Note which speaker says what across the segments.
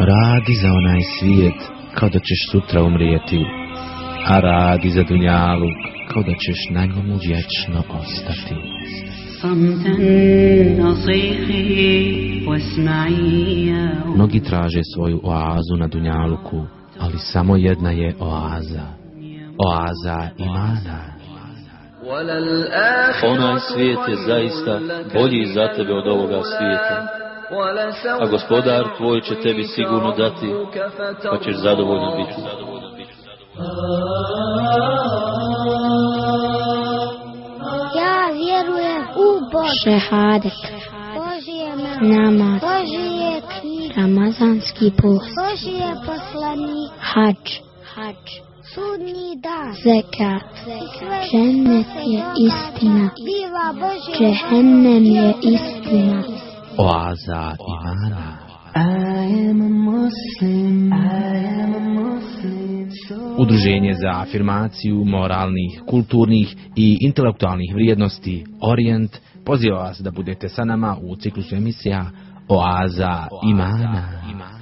Speaker 1: Radi za onaj svijet kao da ćeš sutra umrijeti, a radi za dunjalu kao da ćeš na njemu vječno ostati. Mnogi traže svoju oazu na dunjaluku, ali samo jedna je oaza. Oaza imana.
Speaker 2: Onaj svijet je zaista bolji za tebe od ovoga svijeta. A gospodar tvoj će tebi sigurno dati, pa ćeš zadovoljno biti.
Speaker 3: Ja vjerujem u Boga.
Speaker 4: Šehadet.
Speaker 3: Božije
Speaker 4: Namaz.
Speaker 3: Božije knjige.
Speaker 4: Ramazanski post.
Speaker 3: Božije poslanik.
Speaker 4: Hadž. Hadž.
Speaker 3: Sudnji dan.
Speaker 4: Zekat. Džennet je istina.
Speaker 3: Biva.
Speaker 4: Džehennem je istina.
Speaker 1: Oaza imana. Udruženje za afirmaciju moralnih, kulturnih i intelektualnih vrijednosti Orient poziva vas da budete sa nama u ciklusu emisija Oaza imana.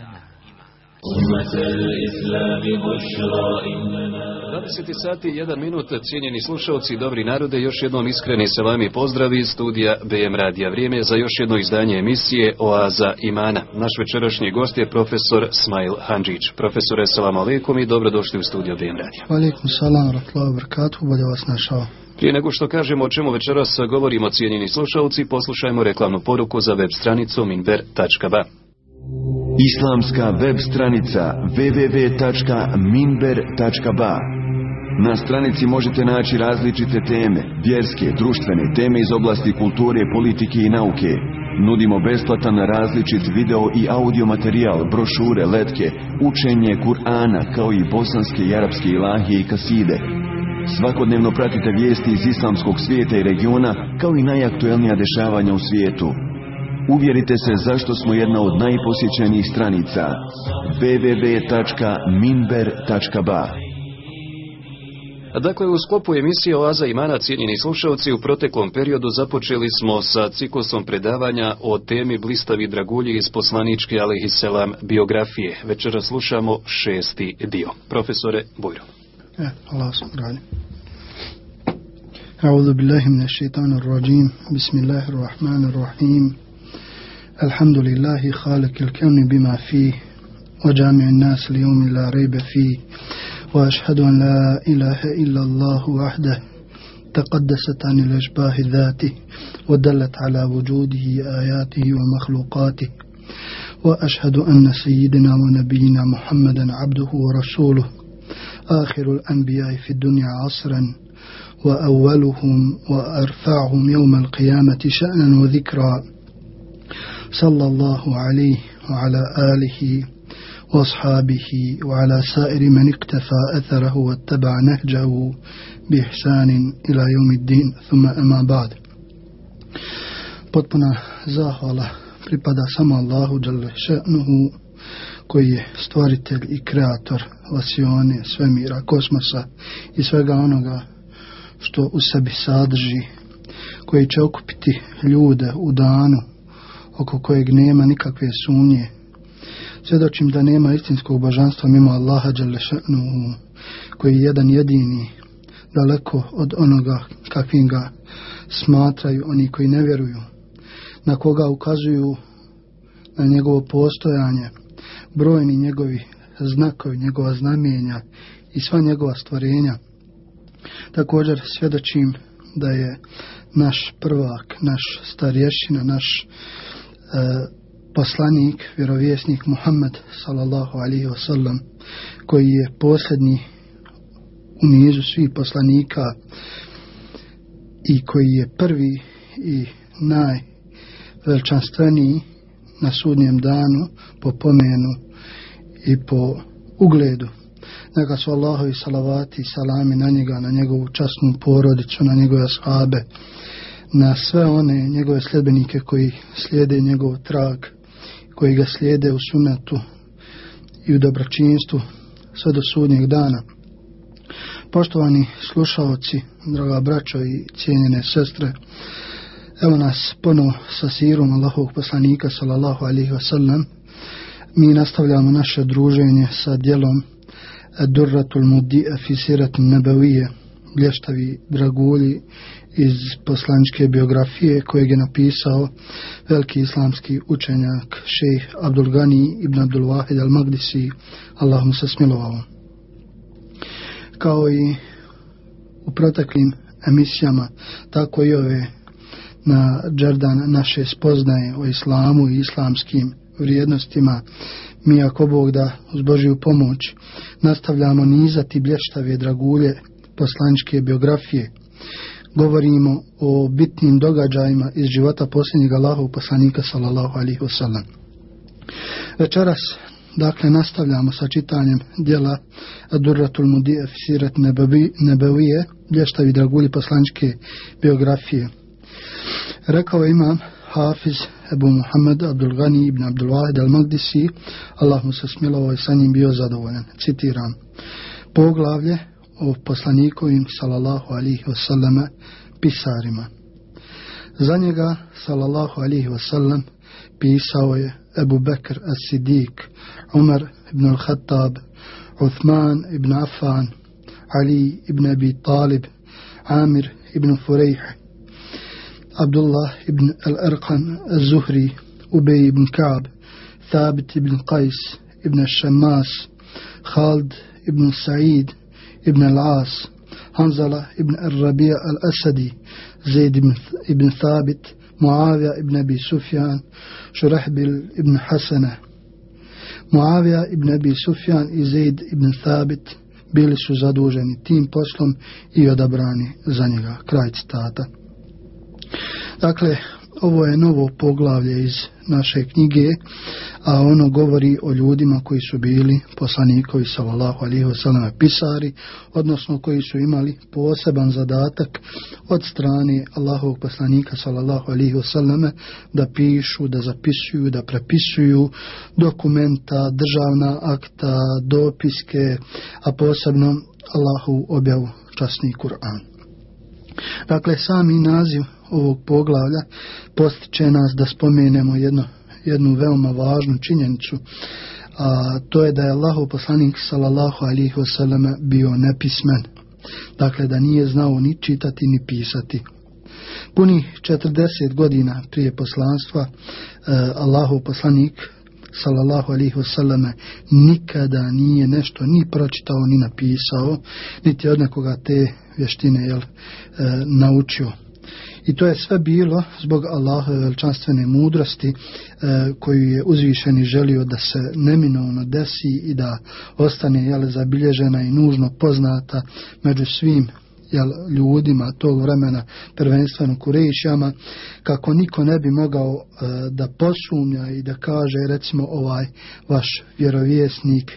Speaker 5: 20 sati, 1 minut, cijenjeni slušalci, dobri narode, još jednom iskreni selami pozdravi iz studija BM Radija. Vrijeme je za još jedno izdanje emisije Oaza Imana. Naš večerašnji gost je profesor Smail Handžić. Profesore, salam alaikum i dobrodošli u studio BM Radija.
Speaker 6: Alaikum salam, wa barakatuh, bolje vas našao.
Speaker 5: Prije nego što kažemo o čemu večeras govorimo cijenjeni slušalci, poslušajmo reklamnu poruku za web stranicu minber.ba.
Speaker 7: Islamska web stranica www.minber.ba Na stranici možete naći različite teme, vjerske, društvene, teme iz oblasti kulture, politike i nauke. Nudimo besplatan različit video i audio materijal, brošure, letke, učenje Kur'ana, kao i bosanske i arapske ilahije i kaside. Svakodnevno pratite vijesti iz islamskog svijeta i regiona, kao i najaktuelnija dešavanja u svijetu. Uvjerite se zašto smo jedna od najposjećenijih stranica www.minber.ba
Speaker 5: Dakle, u sklopu emisije Oaza imana cijenjeni slušalci u proteklom periodu započeli smo sa ciklusom predavanja o temi blistavi dragulji iz poslaničke alaihisselam biografije. Večera slušamo šesti dio. Profesore Bujro.
Speaker 6: E, Allah sam grani. أعوذ بالله من الشيطان الرجيم بسم الله الرحمن الرحيم الحمد لله خالق الكون بما فيه وجامع الناس اليوم لا ريب فيه وأشهد أن لا إله إلا الله وحده تقدست عن الأشباه ذاته ودلت على وجوده آياته ومخلوقاته وأشهد أن سيدنا ونبينا محمدا عبده ورسوله. آخر الأنبياء في الدنيا عصرا وأولهم وأرفعهم يوم القيامة شأنا وذكرا. صلى الله عليه وعلى آله واصحابه وعلى سائر من اقتفى أثره واتبع نهجه بإحسان إلى يوم الدين ثم أما بعد potpuna zahvala pripada samo Allahu dželle še'nuhu koji je stvoritelj i kreator vasione, svemira, kosmosa i svega onoga što u sebi sadrži, koji će okupiti ljude u danu oko kojeg nema nikakve sumnje. Svjedočim da nema istinskog božanstva mimo Allaha Đalešanu, koji je jedan jedini, daleko od onoga kakvim ga smatraju oni koji ne vjeruju, na koga ukazuju na njegovo postojanje, brojni njegovi znakovi, njegova znamenja i sva njegova stvorenja. Također svjedočim da je naš prvak, naš starješina, naš E, poslanik, vjerovjesnik Muhammed sallallahu alaihi wasallam, koji je posljednji u nizu svih poslanika i koji je prvi i najveličanstveniji na sudnjem danu po pomenu i po ugledu. Neka su Allahovi salavati i salami na njega, na njegovu časnu porodicu, na njegove ashabe, na sve one njegove sljedbenike koji slijede njegov trag, koji ga slijede u sunetu i u dobročinstvu sve do sudnjeg dana. Poštovani slušalci, draga braćo i cijenjene sestre, evo nas ponovo sa sirom Allahovog poslanika sallallahu alihi wasallam mi nastavljamo naše druženje sa dijelom Durratul Mudi'a fi Nebevije, blještavi dragulji iz poslaničke biografije kojeg je napisao veliki islamski učenjak šejh Abdul Gani ibn Abdul Wahid al-Magdisi, Allah mu se smilovao. Kao i u proteklim emisijama, tako i ove na Džerdan naše spoznaje o islamu i islamskim vrijednostima, mi ako Bog da uz Božiju pomoć nastavljamo nizati blještave dragulje poslaničke biografije, govorimo o bitnim događajima iz života posljednjeg Allahov poslanika sallallahu alaihi wasallam. Večeras, dakle, nastavljamo sa čitanjem dijela Durratul Mudije Fisirat Nebevije, blještavi dragulji poslaničke biografije. Rekao imam Hafiz Ebu Muhammed Abdul Ghani ibn Abdul Wahid al-Magdisi, Allah mu se smilovao i sa njim bio zadovoljan. Citiram. Poglavlje o poslanikovim sallallahu alihi wasallama pisarima. Za njega sallallahu alihi wasallam pisao je Ebu Bekr as-Siddiq, Umar ibn al-Khattab, Uthman ibn Affan, Ali ibn Abi Talib, Amir ibn Furejh, Abdullah ibn al-Arqam al-Zuhri, Ubej ibn Kaab, Thabit ibn Qais ibn al-Shammas, Khalid ibn Sa'id, ibn al-As, Hanzala ibn al-Rabija al-Asadi, Zaid ibn Thabit, Muavija ibn Abi Sufjan, Šurahbil ibn Hasana. Muavija ibn Abi Sufjan i Zaid ibn Thabit bili su zaduženi tim poslom i odabrani za njega. Kraj citata. Dakle, ovo je novo poglavlje iz naše knjige, a ono govori o ljudima koji su bili poslanikovi sallallahu alihi wasallam pisari, odnosno koji su imali poseban zadatak od strane Allahovog poslanika sallallahu alihi wasallam da pišu, da zapisuju, da prepisuju dokumenta, državna akta, dopiske, a posebno Allahu objavu časni Kur'an. Dakle, sami naziv ovog poglavlja postiče nas da spomenemo jedno, jednu veoma važnu činjenicu, a to je da je Allahu poslanik sallallahu alihi wasallam bio nepismen. Dakle, da nije znao ni čitati ni pisati. Puni 40 godina prije poslanstva eh, Allahu poslanik sallallahu alihi wasallam nikada nije nešto ni pročitao ni napisao, niti od nekoga te vještine jel, e, naučio. I to je sve bilo zbog Allahove veličanstvene mudrosti e, koju je uzvišeni želio da se neminovno desi i da ostane jel, zabilježena i nužno poznata među svim jel, ljudima tog vremena, prvenstveno kurejšama, kako niko ne bi mogao e, da posumnja i da kaže, recimo, ovaj vaš vjerovjesnik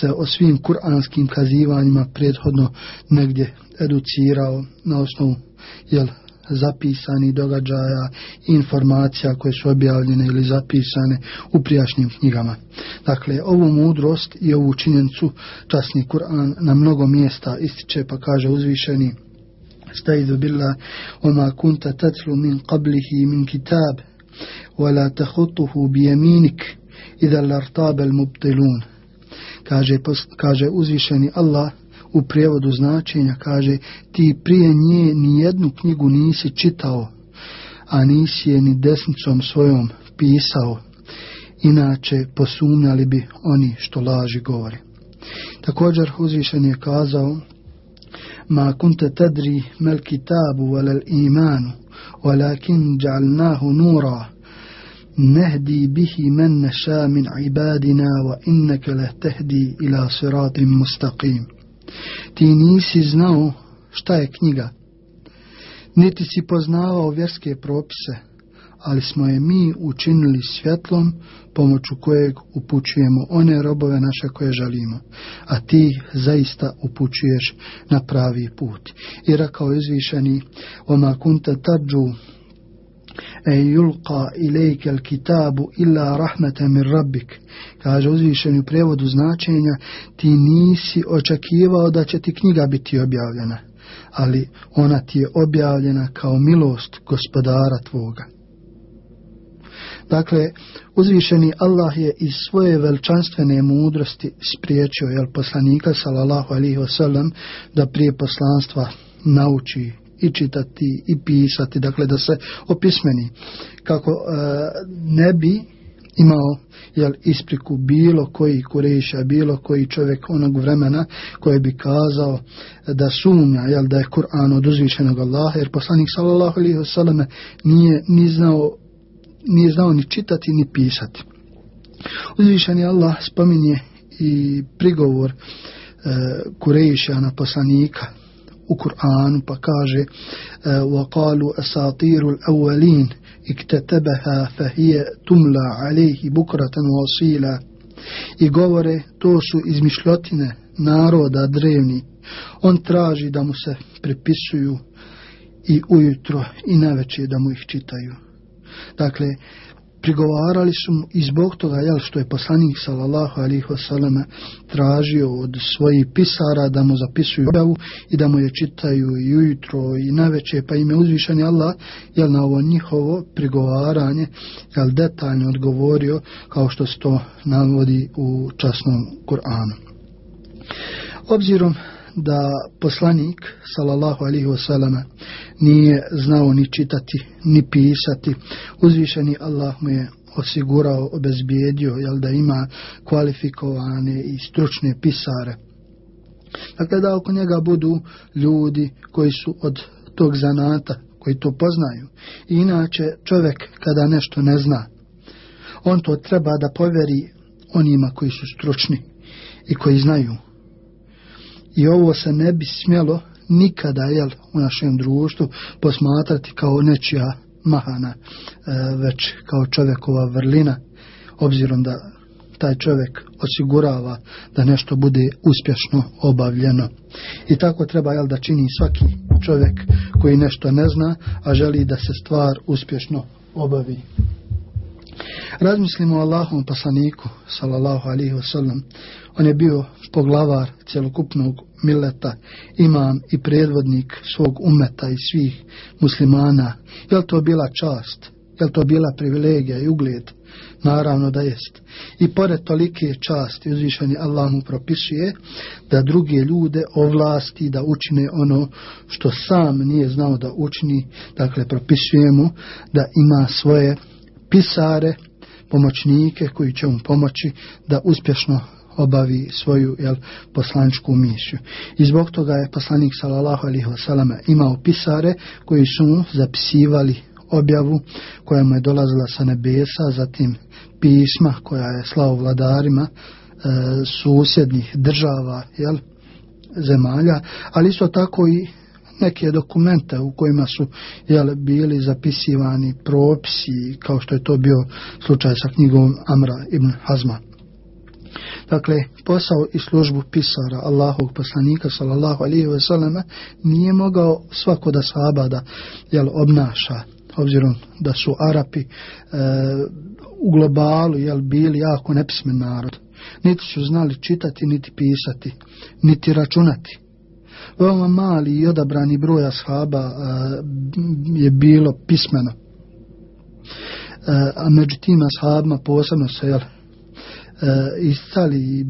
Speaker 6: se o svim kuranskim kazivanjima prethodno negdje educirao na osnovu jel, zapisani događaja informacija koje su objavljene ili zapisane u prijašnjim knjigama. Dakle, ovu mudrost i ovu činjenicu časni Kur'an na mnogo mjesta ističe pa kaže uzvišeni Stajdu billah oma kunta tatlu min qablihi min kitab wala tahutuhu bi jaminik idha lartabe al mubtilun kaže, kaže uzvišeni Allah u prijevodu značenja kaže ti prije nje ni jednu knjigu nisi čitao, a nisi je ni desnicom svojom pisao, inače posumnjali bi oni što laži govori. Također uzvišen je kazao ma kunte tadri mel kitabu velel imanu walakin ja'alnahu nura nehdi bihi men neša min ibadina wa inneke lehtehdi ila siratim mustaqim ti nisi znao šta je knjiga, niti si poznavao vjerske propise, ali smo je mi učinili svjetlom pomoću kojeg upućujemo one robove naše koje želimo, a ti zaista upućuješ na pravi put. I rekao izvišeni, oma kunta tađu e yulqa ilajke al kitabu illa rahmeta min rabbik. Kaže uzvišeni u prevodu značenja, ti nisi očekivao da će ti knjiga biti objavljena, ali ona ti je objavljena kao milost gospodara tvoga. Dakle, uzvišeni Allah je iz svoje veličanstvene mudrosti spriječio jel, poslanika, sallallahu alihi wasallam, da prije poslanstva nauči i čitati i pisati, dakle da se opismeni kako e, ne bi imao jel, ispriku bilo koji kureša, bilo koji čovjek onog vremena koji bi kazao da sumnja jel, da je Kur'an od uzvišenog Allaha, jer poslanik sallallahu alaihi wasallam nije ni znao, nije znao ni čitati ni pisati. Uzvišeni Allah spominje i prigovor e, kureša na poslanika u Kur'anu pa kaže وقالوا أساطير الأولين iktetebeha fahije tumla alejhi bukratan wasila. I govore to su izmišljotine naroda drevni. On traži da mu se prepisuju i ujutro i naveče da mu ih čitaju. Dakle prigovarali su mu i zbog toga jel, što je poslanik sallallahu alihi wasallam tražio od svojih pisara da mu zapisuju objavu i da mu je čitaju i ujutro i naveče pa ime uzvišani Allah jel, na ovo njihovo prigovaranje jel, detaljno odgovorio kao što se to navodi u časnom Kur'anu. Obzirom da poslanik sallallahu alaihi wasallam nije znao ni čitati ni pisati. Uzvišeni Allah mu je osigurao obezbijedio jel da ima kvalifikovane i stručne pisare. Dakle da oko njega budu ljudi koji su od tog zanata koji to poznaju. I inače čovjek kada nešto ne zna on to treba da poveri onima koji su stručni i koji znaju. I ovo se ne bi smjelo nikada jel, u našem društvu posmatrati kao nečija mahana, e, već kao čovjekova vrlina, obzirom da taj čovjek osigurava da nešto bude uspješno obavljeno. I tako treba jel, da čini svaki čovjek koji nešto ne zna, a želi da se stvar uspješno obavi. Razmislimo o Allahom poslaniku, sallallahu alihi wasallam, On je bio poglavar cjelokupnog mileta, imam i predvodnik svog umeta i svih muslimana. Je to bila čast? Je to bila privilegija i ugled? Naravno da jest. I pored tolike časti uzvišeni Allah mu propisuje da druge ljude ovlasti da učine ono što sam nije znao da učini. Dakle, propisuje mu da ima svoje pisare, pomoćnike koji će mu pomoći da uspješno obavi svoju jel, poslaničku misiju. I zbog toga je poslanik sallallahu alaihi wasallam imao pisare koji su mu zapisivali objavu koja mu je dolazila sa nebesa, zatim pisma koja je slao vladarima e, susjednih država, jel, zemalja, ali isto tako i neke dokumente u kojima su jel, bili zapisivani propisi, kao što je to bio slučaj sa knjigom Amra ibn Hazma. Dakle, posao i službu pisara Allahog poslanika sallallahu alihi ve nije mogao svako da sahaba da jel, obnaša obzirom da su Arapi e, u globalu jel, bili jako nepismen narod. Niti su znali čitati, niti pisati, niti računati. Veoma mali i odabrani broj ashaba e, je bilo pismeno. E, a među tim ashabima posebno se jel, E, istali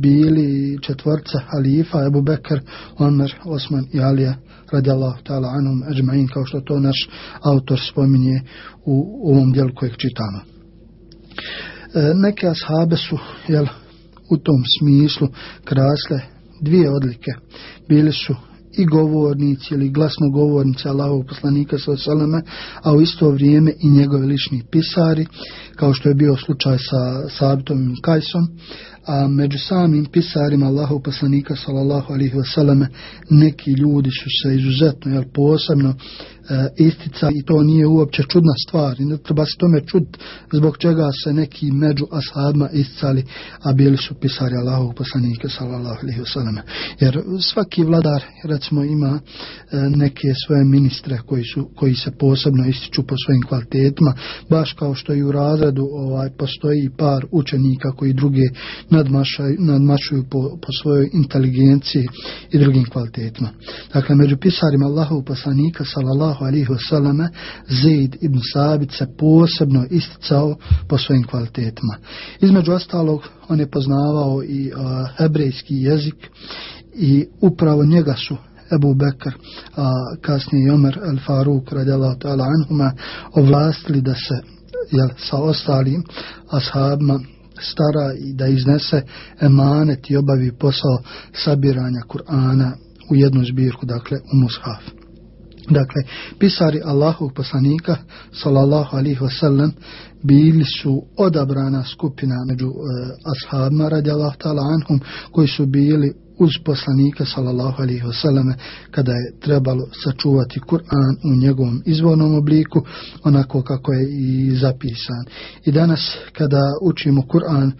Speaker 6: bili četvorca halifa Ebu Bekr, Omer, Osman i Alija radijallahu ta'ala anum ajma'in kao što to naš autor spominje u, u ovom dijelu kojeg čitamo. E, neke ashabe su jel, u tom smislu krasle dvije odlike. Bili su i govornici ili glasnogovornici Allahovog poslanika sa Salame, a u isto vrijeme i njegovi lični pisari, kao što je bio slučaj sa Sabitom i Kajsom, a među samim pisarima Allahov poslanika sallallahu alaihi wasallam neki ljudi su se izuzetno jel, posebno E, istica i to nije uopće čudna stvar i ne treba se tome čud zbog čega se neki među ashabima isticali a bili su pisari Allahov poslanika sallallahu alaihi wasallam jer svaki vladar recimo ima e, neke svoje ministre koji su koji se posebno ističu po svojim kvalitetima baš kao što i u razredu ovaj postoji par učenika koji druge nadmašaju, nadmašuju po, po svojoj inteligenciji i drugim kvalitetima. Dakle, među pisarima Allahov poslanika, sallallahu sallallahu alihi wasallam Zaid ibn Sabit se posebno isticao po svojim kvalitetima. Između ostalog, on je poznavao i uh, hebrejski jezik i upravo njega su Ebu Bekr, a kasnije Omer el Faruk radijallahu ta'ala anhuma ovlastili da se jel, sa ostalim ashabima stara i da iznese emanet i obavi posao sabiranja Kur'ana u jednu zbirku, dakle u mushaf. Dakle, pisari Allahog poslanika, sallallahu alihi wasallam, bili su odabrana skupina među e, ashabima, radi ta'ala anhum, koji su bili uz poslanika sallallahu alejhi ve kada je trebalo sačuvati Kur'an u njegovom izvornom obliku onako kako je i zapisan. I danas kada učimo Kur'an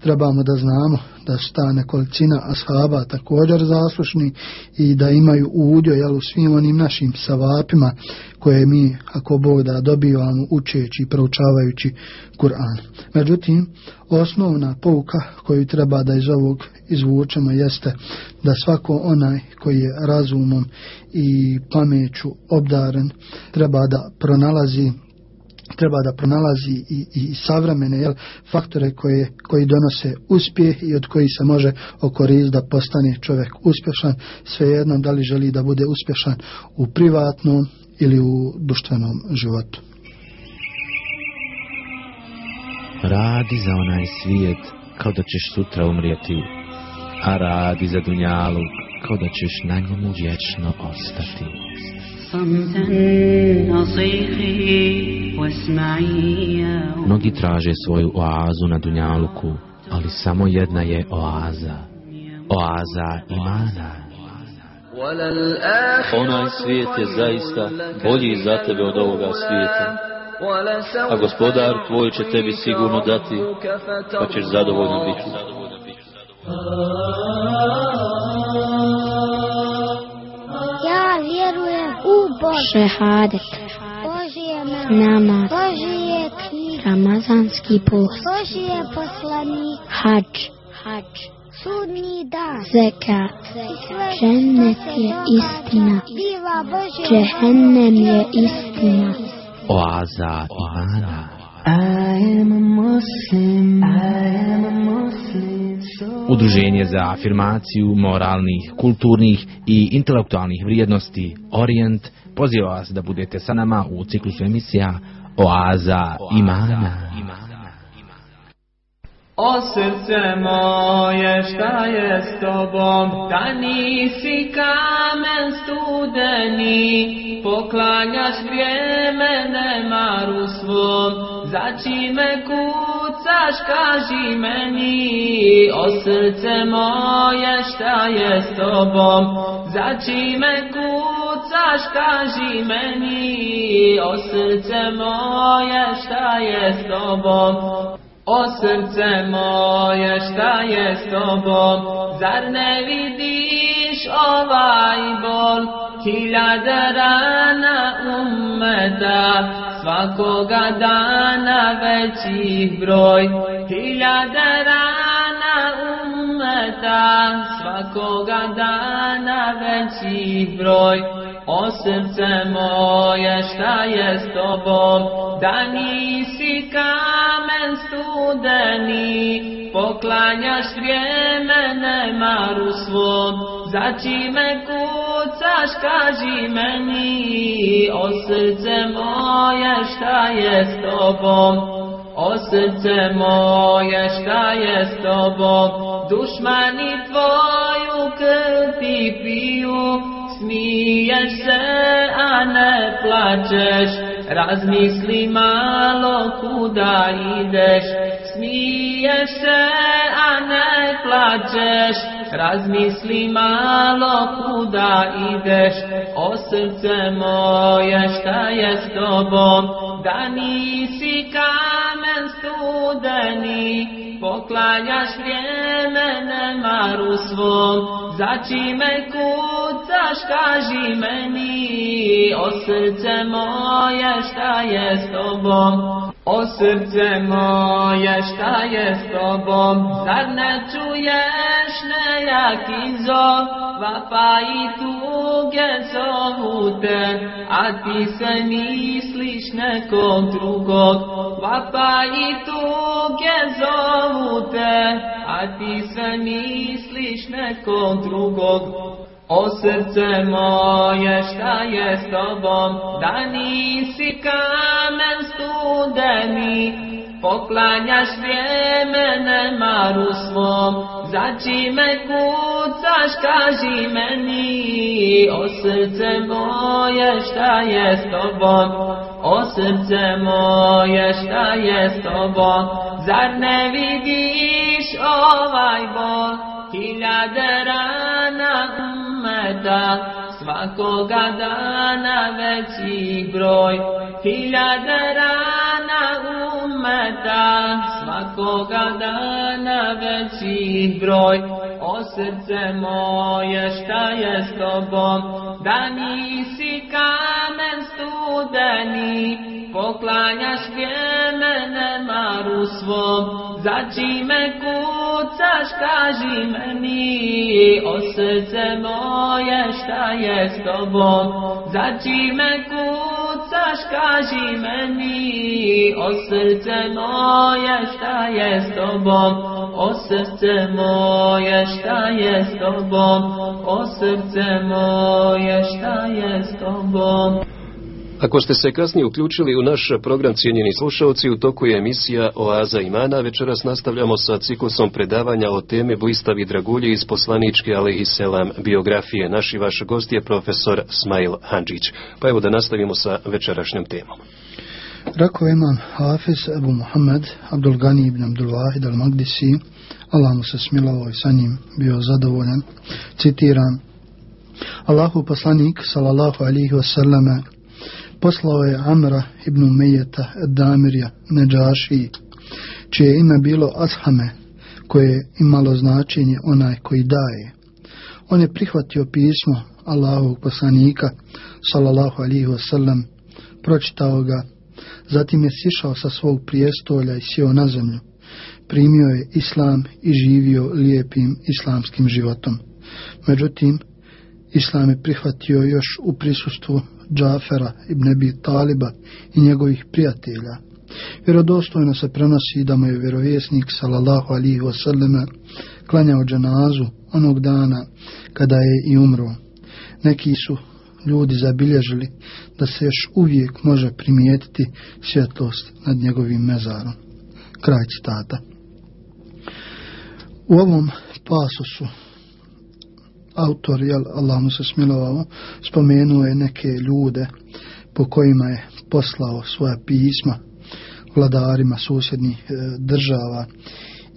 Speaker 6: trebamo da znamo da su ta nekolicina ashaba također zaslušni i da imaju udio jel, u svim onim našim savapima koje mi, ako Bog da, dobivamo učeći i proučavajući Kur'an. Međutim, osnovna pouka koju treba da iz ovog izvučemo jeste da svako onaj koji je razumom i pameću obdaren treba da pronalazi treba da pronalazi i, i savremene jel, faktore koje, koji donose uspjeh i od koji se može okoristiti da postane čovjek uspješan, svejedno da li želi da bude uspješan u privatnom ili u društvenom životu.
Speaker 1: Radi za onaj svijet kao da ćeš sutra umrijeti, a radi za dunjalu kao da ćeš na njemu vječno ostati. Mnogi traže svoju oazu na dunjaluku, ali samo jedna je oaza. Oaza imana.
Speaker 2: Onaj svijet je zaista bolji za tebe od ovoga svijeta. A gospodar tvoj će tebi sigurno dati, pa ćeš zadovoljno biti.
Speaker 3: Ja vjerujem u Boga.
Speaker 4: Šehadet.
Speaker 3: Božije
Speaker 4: Namaz.
Speaker 3: Božije knjige.
Speaker 4: Ramazanski post.
Speaker 3: Božije poslanik.
Speaker 4: Hadž. Hadž.
Speaker 3: Sudnji dan.
Speaker 4: Zekat. Džennet je istina.
Speaker 3: Biva Božje.
Speaker 4: Džehennem je istina.
Speaker 1: Oaza imana. Udruženje za afirmaciju moralnih, kulturnih i intelektualnih vrijednosti Orient poziva vas da budete sa nama u ciklusu emisija Oaza imana.
Speaker 8: O srce moje šta je s tobom, da nisi kamen studeni, poklanjaš vrijeme nemaru svom, za čime kucaš kaži meni, o srce moje šta je s tobom, za čime kucaš kaži meni, o srce moje šta je s tobom, O srce moje šta je s tobom, zar ne vidiš ovaj bol, Hiljade rana ummeta, svakoga dana većih broj, Hiljade rana ummeta, svakoga dana većih broj. O srce moje šta je s tobom, da nisi kao? Studeni, poklanjaš vrijeme nemaru svom, za čime kucaš kaži meni, o srce moje šta je s tobom, o srce moje šta je s tobom, dušmani tvoju krv ti piju, smiješ se, a ne plačeš, razmisli malo kuda ideš, smije se, a ne plačeš, razmisli malo kuda ideš, o srce moje šta je s tobom, da nisi kamen studeni, poklanjaš vrijeme nemaru svom, za čime kucaš kaži meni, o srce moje šta je s tobom, o srce moje šta je s tobom, zar ne čuješ nejaki zov? vapa i tuge zovu te, a ti se misliš nekog drugog. Vapa i tuge zovu te, a ti se misliš nekog drugog. O srce moje šta je s tobom, da nisi kamen studeni, poklanjaš vrijeme nemaru svom, za čime kucaš kaži meni, o srce moje šta je s tobom, o srce moje šta je s tobom, zar ne vidiš ovaj bol, hiljade rana ummeta, svakoga dana veći broj, Hiljada rana umeta svakoga dana veći broj. O srce moje šta je s tobom, da nisi kaj udani poklanjaš vrijeme nemaru svom, za čime kucaš kaži meni, o srce moje šta je s tobom, za čime kucaš kaži meni, o srce moje šta je s tobom, o srce moje šta je s tobom, o srce moje šta je s tobom.
Speaker 5: Ako ste se kasnije uključili u naš program cijenjeni slušalci, u toku je emisija Oaza imana. Večeras nastavljamo sa ciklusom predavanja o teme Blistavi dragulje iz poslaničke ali selam biografije. Naši vaš gost je profesor Smail Hanđić. Pa evo da nastavimo sa večerašnjom temom.
Speaker 6: Rekao imam Hafiz Ebu Muhammed Abdul Gani ibn Abdul Wahid al-Magdisi, Allah mu se smilovao i sa njim bio zadovoljan. Citiram, Allahu poslanik, sallallahu alihi wasallame, poslao je Amra ibn Mejeta Damirja Neđaši, čije ime bilo Ashame, koje je imalo značenje onaj koji daje. On je prihvatio pismo Allahovog poslanika, sallallahu alihi wasallam, pročitao ga, zatim je sišao sa svog prijestolja i sjeo na zemlju. Primio je islam i živio lijepim islamskim životom. Međutim, islam je prihvatio još u prisustvu Džafera ibn Abi Taliba i njegovih prijatelja. Vjerodostojno se prenosi da mu je vjerovjesnik sallallahu alihi wasallam klanjao džanazu onog dana kada je i umro. Neki su ljudi zabilježili da se još uvijek može primijetiti svjetlost nad njegovim mezarom. Kraj citata. U ovom pasusu autor, jel, Allah mu se smilovao, spomenuo je neke ljude po kojima je poslao svoja pisma vladarima susjednih e, država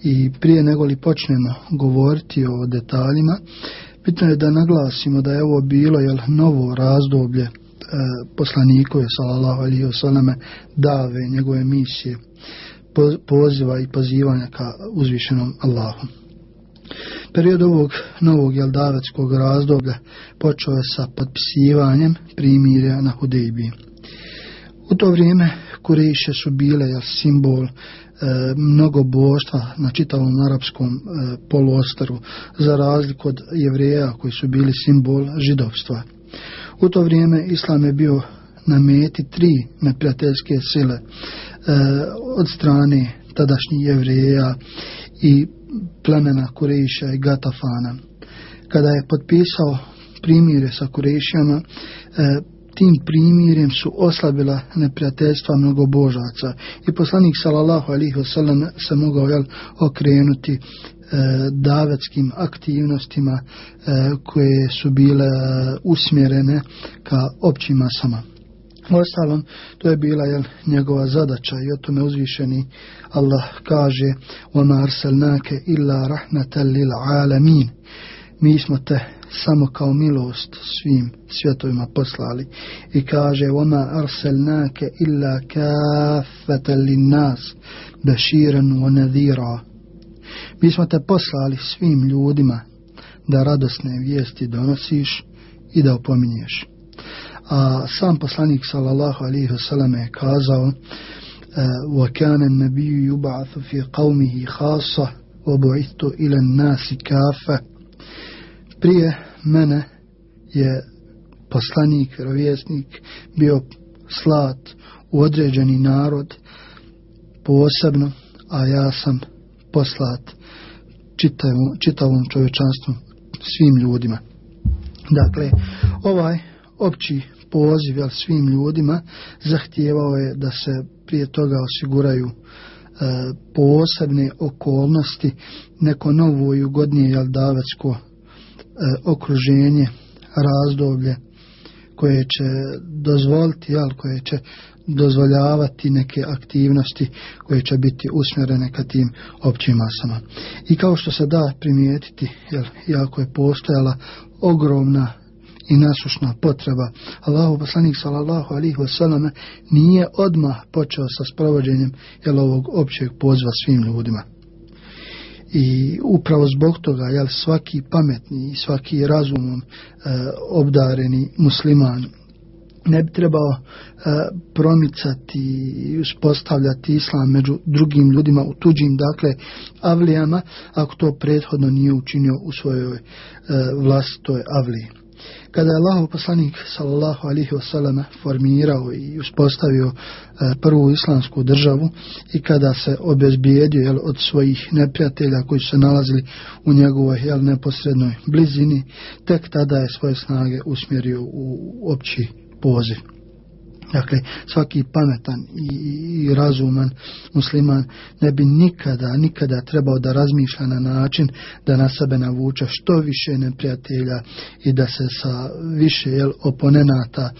Speaker 6: i prije nego li počnemo govoriti o detaljima, bitno je da naglasimo da je ovo bilo jel, novo razdoblje e, poslanikove salallahu alihi wasallam dave njegove misije poziva i pozivanja ka uzvišenom Allahom. Period ovog novog jeldavetskog razdoblja počeo je sa potpisivanjem primirja na Hudejbi. U to vrijeme Kurejše su bile jel, simbol e, mnogo boštva na čitavom arapskom e, poluostaru, za razliku od jevreja koji su bili simbol židovstva. U to vrijeme islam je bio na meti tri neprijateljske sile e, od strane tadašnjih jevreja i plemena Kurejša i Gatafana. Kada je potpisao primire sa Kurejšama, e, tim primirjem su oslabila neprijateljstva mnogobožaca i poslanik sallallahu alihi wasallam se mogao jel, okrenuti e, davetskim aktivnostima e, koje su bile e, usmjerene ka općim masama. U ostalom, to je bila jel, njegova zadaća i o tome uzvišeni Allah kaže وَمَا أَرْسَلْنَاكَ إِلَّا رَحْمَةً لِلْعَالَمِينَ Mi smo te samo kao milost svim svjetovima poslali i kaže وَمَا أَرْسَلْنَاكَ إِلَّا كَافَةً لِلنَّاسِ بَشِيرًا وَنَذِيرًا Mi smo te poslali svim ljudima da radosne vijesti donosiš i da opominješ a sam poslanik sallallahu alaihi wasallam je kazao e, wa kana an-nabiyyu yub'athu fi qawmihi khassa wa bu'ithtu ila an-nasi kafa prije mene je poslanik, vjerovjesnik bio slat u određeni narod posebno, a ja sam poslat čitavom, čitavom čovječanstvu svim ljudima. Dakle, ovaj opći poziv jel, svim ljudima zahtijevao je da se prije toga osiguraju e, posebne okolnosti, neko novo i ugodnije jel, davetsko e, okruženje, razdoblje koje će dozvoliti, jel, koje će dozvoljavati neke aktivnosti koje će biti usmjerene ka tim općim masama. I kao što se da primijetiti, jel, jako je postojala ogromna i nasušna potreba. Allahu poslanik sallallahu alihi wasallam nije odmah počeo sa sprovođenjem jel, ovog općeg pozva svim ljudima. I upravo zbog toga, jel, svaki pametni i svaki razumom e, obdareni musliman ne bi trebao e, promicati i uspostavljati islam među drugim ljudima u tuđim, dakle, avlijama, ako to prethodno nije učinio u svojoj e, vlastitoj avliji kada je Allahov poslanik sallallahu alihi wasallam formirao i uspostavio e, prvu islamsku državu i kada se obezbijedio jel, od svojih neprijatelja koji su se nalazili u njegovoj jel, neposrednoj blizini, tek tada je svoje snage usmjerio u opći poziv. Dakle, svaki pametan i, i razuman musliman ne bi nikada, nikada trebao da razmišlja na način da na sebe navuče što više neprijatelja i da se sa više jel, oponenata e,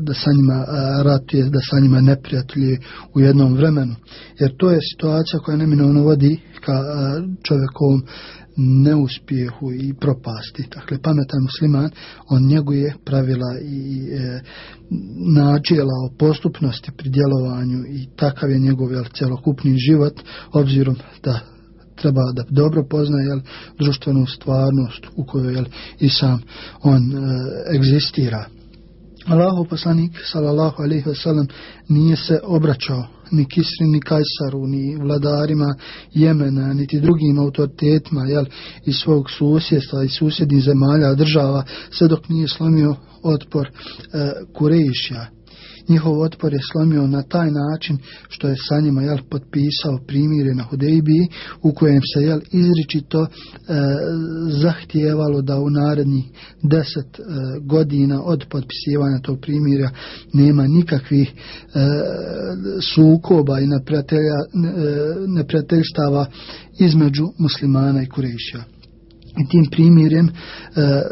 Speaker 6: da sa njima e, ratuje, da sa njima neprijatelji u jednom vremenu. Jer to je situacija koja neminovno vodi ka e, čovjekovom neuspjehu i propasti. Dakle, pametan musliman, on njeguje pravila i e, načela o postupnosti pri djelovanju i takav je njegov jel, celokupni život, obzirom da treba da dobro poznaje jel, društvenu stvarnost u kojoj jel, i sam on e, egzistira. Allahu poslanik sallallahu alejhi ve sellem nije se obraćao ni Kisri, ni Kajsaru, ni vladarima Jemena, niti drugim autoritetima jel, iz svog susjedstva i susjednih zemalja država, sve dok nije slomio otpor e, Kurejšija njihov otpor je slomio na taj način što je sa njima jel, potpisao primire na Hudejbiji u kojem se jel, izričito e, zahtijevalo da u narednih deset e, godina od potpisivanja tog primira nema nikakvih e, sukoba i neprijateljstava e, između muslimana i kurešija. I tim primirjem e,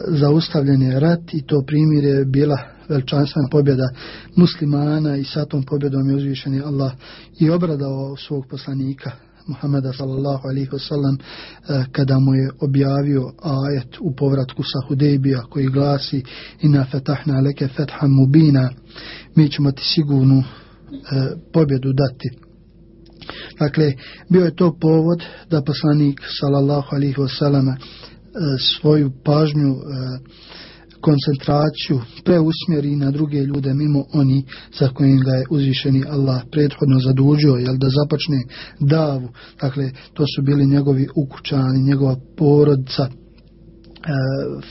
Speaker 6: zaustavljen je rat i to primirje je bila veličanstvena pobjeda muslimana i sa tom pobjedom je uzvišen je Allah i obradao svog poslanika Muhammeda sallallahu alaihi wasallam e, kada mu je objavio ajet u povratku sa Hudejbija koji glasi inna fetahna leke fetha mubina. Mi ćemo ti sigurnu e, pobjedu dati. Dakle bio je to povod da poslanik sallallahu alaihi wasallam e, svoju pažnju koncentraciju preusmjeri na druge ljude mimo oni za kojim ga je uzvišeni Allah prethodno zadužio, jel da započne davu, dakle to su bili njegovi ukućani, njegova porodca, e,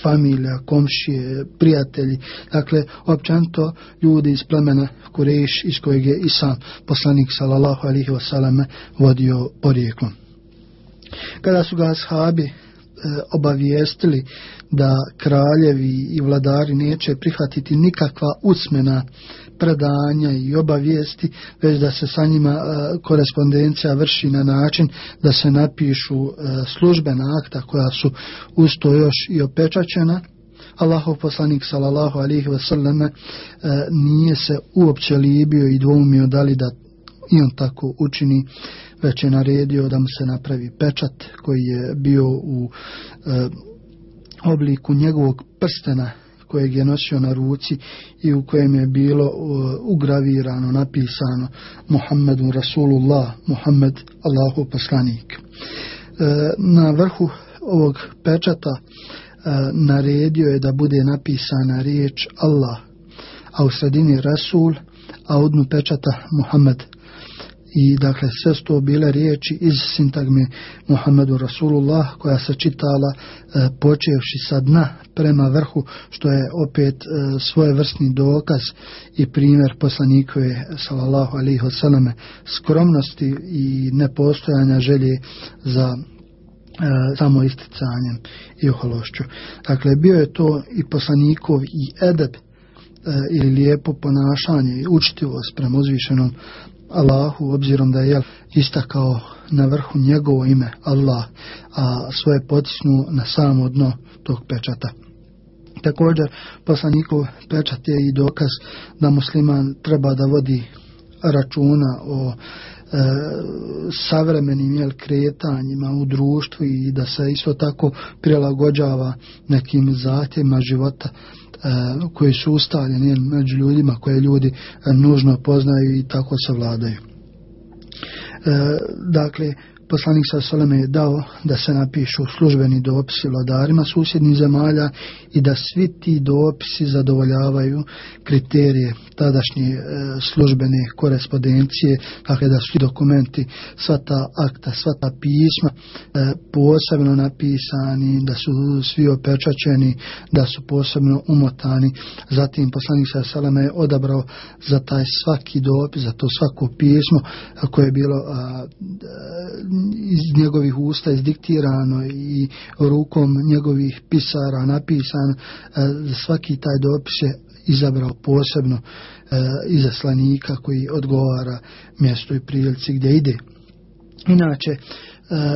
Speaker 6: familija, komšije, prijatelji, dakle općanto ljudi iz plemena Kureš iz kojeg je i sam poslanik sallallahu alihi wasallam vodio porijeklom. Kada su ga ashabi obavijestili da kraljevi i vladari neće prihvatiti nikakva usmena predanja i obavijesti, već da se sa njima e, korespondencija vrši na način da se napišu e, službena akta koja su usto još i opečačena. Allahov poslanik sallallahu alihi wasallam e, nije se uopće libio i dvoumio da li da i on tako učini već je naredio da mu se napravi pečat koji je bio u e, obliku njegovog prstena kojeg je nosio na ruci i u kojem je bilo e, ugravirano, napisano Muhammedun Rasulullah, Muhammed Allahu poslanik. E, na vrhu ovog pečata e, naredio je da bude napisana riječ Allah, a u sredini Rasul, a u dnu pečata Muhammed i dakle sve su to bile riječi iz sintagme Muhammedu Rasulullah koja se čitala e, počevši sa dna prema vrhu što je opet e, svoje vrstni dokaz i primjer poslanikove sallallahu alihi wasallam skromnosti i nepostojanja želje za e, samo isticanjem i ohološću. Dakle, bio je to i poslanikov i edeb e, ili lijepo ponašanje i učitivost prema uzvišenom Allahu, obzirom da je jel, istakao na vrhu njegovo ime Allah, a svoje potisnu na samo dno tog pečata. Također, poslanikov pečat je i dokaz da musliman treba da vodi računa o e, savremenim jel, kretanjima u društvu i da se isto tako prilagođava nekim zahtjevima života E, koji su ustavljeni među ljudima koje ljudi nužno poznaju i tako se vladaju. E, dakle, poslanik sa Saleme je dao da se napišu službeni dopisi vladarima susjednih zemalja i da svi ti dopisi zadovoljavaju kriterije tadašnje e, službene korespondencije, dakle da svi dokumenti, sva ta akta, sva ta pisma e, posebno napisani, da su svi opečačeni, da su posebno umotani. Zatim poslanik sa Saleme je odabrao za taj svaki dopis, za to svako pismo koje je bilo a, iz njegovih usta izdiktirano i rukom njegovih pisara napisan e, svaki taj dopis je izabrao posebno e, izaslanika koji odgovara mjestu i prilici gdje ide. Inače, e,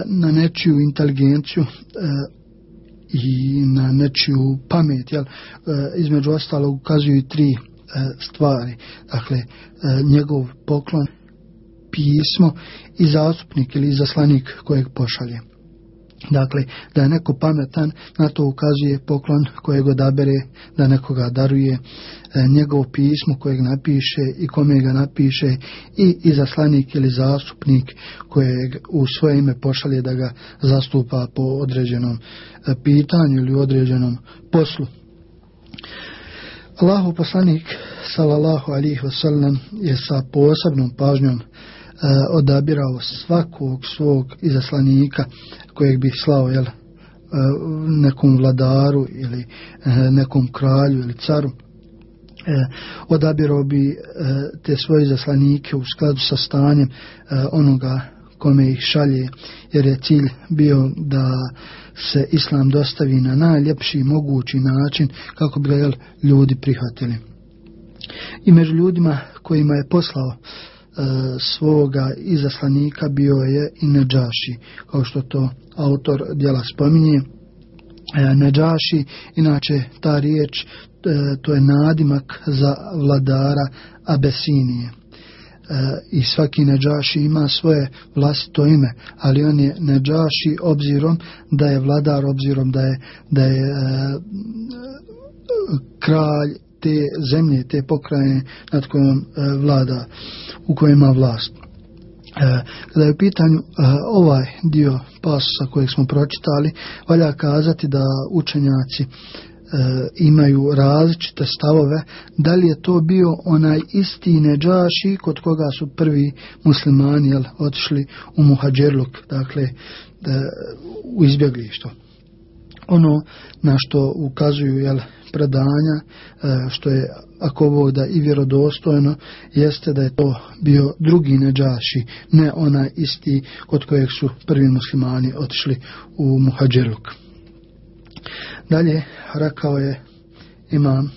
Speaker 6: na nečiju inteligenciju e, i na nečiju pamet, jel, e, između ostalog ukazuju tri e, stvari. Dakle, njegov poklon pismo i zastupnik ili zaslanik kojeg pošalje. Dakle, da je neko pametan, na to ukazuje poklon kojeg odabere, da nekoga daruje, njegov njegovo pismo kojeg napiše i kome ga napiše i, izaslanik ili zastupnik kojeg u svoje ime pošalje da ga zastupa po određenom e, pitanju ili određenom poslu. Allahu poslanik sallallahu alihi wasallam je sa posebnom pažnjom Eh, odabirao svakog svog izaslanika kojeg bi slao jel, eh, nekom vladaru ili eh, nekom kralju ili caru. Odabirao bi te svoje zaslanike u skladu sa stanjem onoga kome ih šalje jer je cilj bio da se islam dostavi na najljepši mogući način kako bi ga jel, ljudi prihvatili. I među ljudima kojima je poslao E, svoga izaslanika bio je i Neđaši, kao što to autor djela spominje. E, Neđaši, inače ta riječ, e, to je nadimak za vladara Abesinije. E, I svaki Neđaši ima svoje vlastito ime, ali on je Neđaši obzirom da je vladar, obzirom da je, da je e, kralj te zemlje, te pokraje nad kojom e, vlada, u kojoj ima vlast. E, kada je u pitanju e, ovaj dio pasusa kojeg smo pročitali, valja kazati da učenjaci e, imaju različite stavove, da li je to bio onaj isti neđaši kod koga su prvi muslimani jel, otišli u Muhađerluk, dakle e, u izbjeglištvo. Ono na što ukazuju jel, predanja e, što je ako ovo da i vjerodostojno jeste da je to bio drugi neđaši ne onaj isti kod kojeg su prvi muslimani otišli u Muhađerluk dalje rekao je imam e,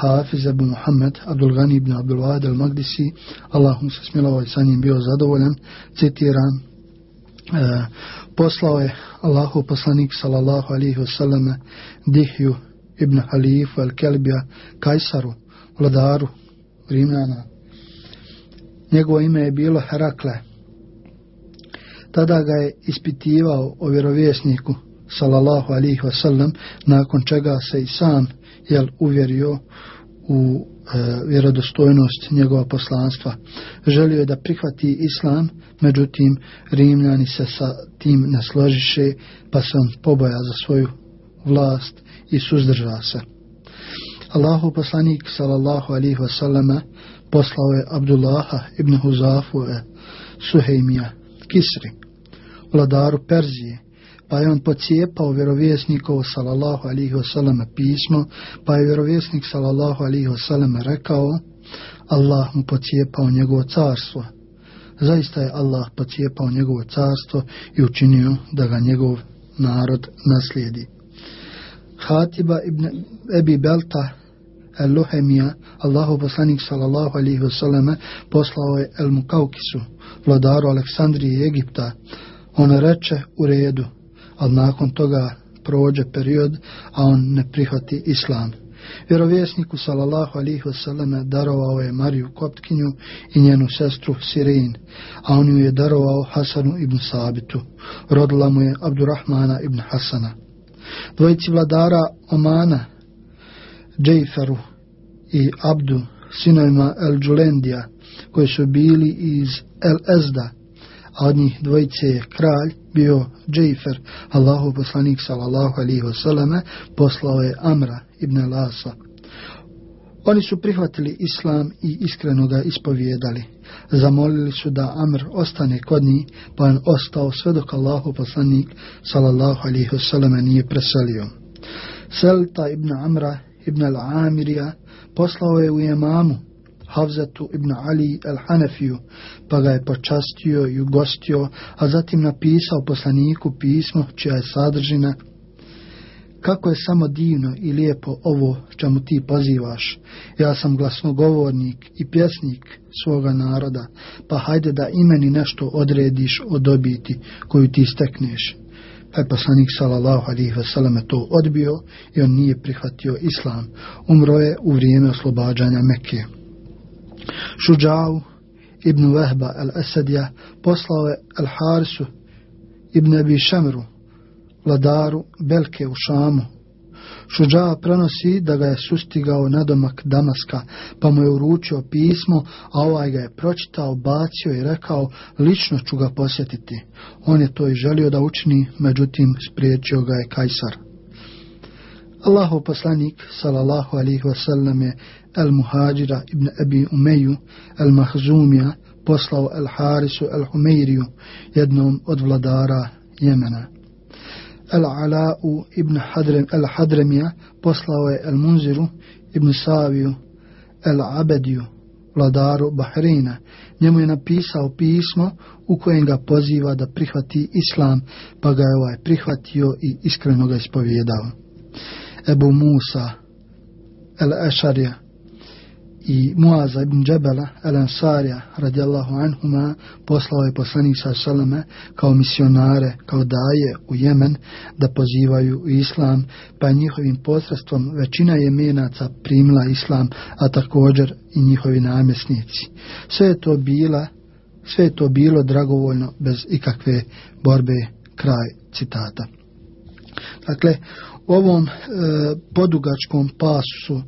Speaker 6: Hafiz Abu Muhammed Abdul Ghani ibn Abdul Wahid al-Magdisi Allahum se smilovao i sa njim bio zadovoljan citiram E, poslao je Allahu poslanik sallallahu alaihi wasallam dihju ibn Halifu al-Kelbija Kajsaru, vladaru Rimljana. Njegovo ime je bilo Herakle. Tada ga je ispitivao o vjerovjesniku sallallahu alaihi wasallam nakon čega se i sam jel, uvjerio u e, vjerodostojnost njegova poslanstva. Želio je da prihvati islam, međutim Rimljani se sa tim ne složiše, pa se on poboja za svoju vlast i suzdrža se. Allahu poslanik sallallahu alihi wasallama poslao je Abdullaha ibn Huzafu Suhejmija Kisri, vladaru Perzije, pa je on pocijepao vjerovjesnikovo sallallahu alihi wasallama pismo, pa je vjerovjesnik sallallahu alihi wasallama rekao Allah mu pocijepao njegovo carstvo. Zaista je Allah pocijepao njegovo carstvo i učinio da ga njegov narod naslijedi. Hatiba ibn Ebi Belta Al-Luhemija, Allahu poslanik sallallahu alihi wasallam, poslao je el-Mukaukisu, vladaru Aleksandrije i Egipta. On reče u redu, ali nakon toga prođe period, a on ne prihvati islam. Vjerovjesniku sallallahu alihi wasallam darovao je Mariju Koptkinju i njenu sestru Sirin, a on ju je darovao Hasanu ibn Sabitu. Rodila mu je Abdurrahmana ibn Hasana. Dvojici vladara Omana, Džejferu i Abdu, sinovima El Džulendija, koji su bili iz El Ezda, a od njih dvojice je kralj bio Džejfer, Allahu poslanik sallallahu alihi wasallam, poslao je Amra ibn Lasa. Oni su prihvatili islam i iskreno ga ispovjedali. Zamolili su da Amr ostane kod njih, pa on ostao sve dok Allahu poslanik sallallahu alihi wasallam nije preselio. Selta ibn Amra ibn al-Amirija poslao je u imamu Havzatu ibn Ali al-Hanafiju, pa ga je počastio i ugostio, a zatim napisao poslaniku pismo čija je sadržina Kako je samo divno i lijepo ovo čemu ti pozivaš. Ja sam glasnogovornik i pjesnik svoga naroda, pa hajde da imeni nešto odrediš o dobiti koju ti stekneš. Pa je poslanik sallallahu alihi wasallam to odbio i on nije prihvatio islam. Umro je u vrijeme oslobađanja Mekke. Šuđavu ibn Vehba al-Asadija poslao je al-Harisu ibn Abi Šamru, vladaru Belke u Šamu. Šuđa prenosi da ga je sustigao nadomak Damaska, pa mu je uručio pismo, a ovaj ga je pročitao, bacio i rekao, lično ću ga posjetiti. On je to i želio da učini, međutim spriječio ga je Kajsar. Allahov poslanik, salallahu alihi wasallam, je El Muhađira ibn Abi Umeju, El Mahzumija, poslao El Harisu El Humeiriju, jednom od vladara Jemena. Al-Ala'u ibn Hadrem, Al-Hadremija poslao je Al-Munziru ibn Saviju, Al-Abediju, vladaru Bahreina. Njemu je napisao pismo u kojem ga poziva da prihvati islam, pa ga je ovaj prihvatio i iskreno ga ispovjedao. Ebu Musa, El Ešarija, i Muaza ibn Džebela, El Ansarija, radijallahu anhuma, poslao je poslanik sa salame kao misionare, kao daje u Jemen da pozivaju u islam, pa njihovim posredstvom većina jemenaca primila islam, a također i njihovi namjesnici. Sve je to bila, sve je to bilo dragovoljno bez ikakve borbe, kraj citata. Dakle, u ovom e, podugačkom pasu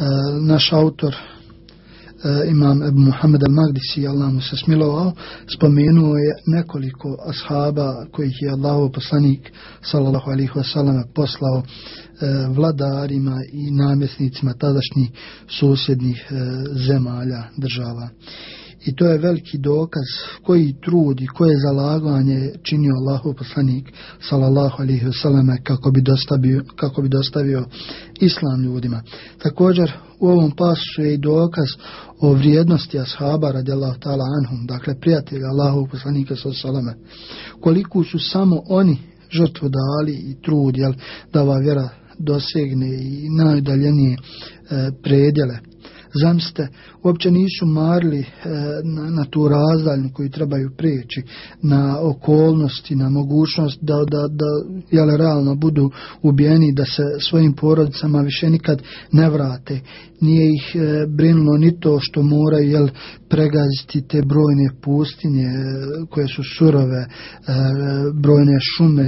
Speaker 6: E, naš autor e, imam Ebu Muhammed al-Magdisi, Allah mu se smilovao, spomenuo je nekoliko ashaba kojih je Allah poslanik sallallahu alihi wasallam poslao e, vladarima i namjesnicima tadašnjih susjednih zemalja, država. I to je veliki dokaz koji trud i koje zalaganje činio Allahu poslanik sallallahu alejhi ve selleme kako bi dostavio kako bi dostavio islam ljudima. Također u ovom pasu je i dokaz o vrijednosti ashaba radijallahu ta'ala anhum, dakle prijatelja Allahu poslanika sallallahu alejhi ve selleme. Koliko su samo oni žrtvu dali i trud jel, da ova vjera dosegne i najudaljenije e, predjele Zamste, uopće nisu marli e, na, na tu razdaljnu koju trebaju prijeći, na okolnosti, na mogućnost da, da, da jele, realno budu ubijeni, da se svojim porodicama više nikad ne vrate. Nije ih e, brinulo ni to što moraju jel, pregaziti te brojne pustinje e, koje su surove, e, brojne šume,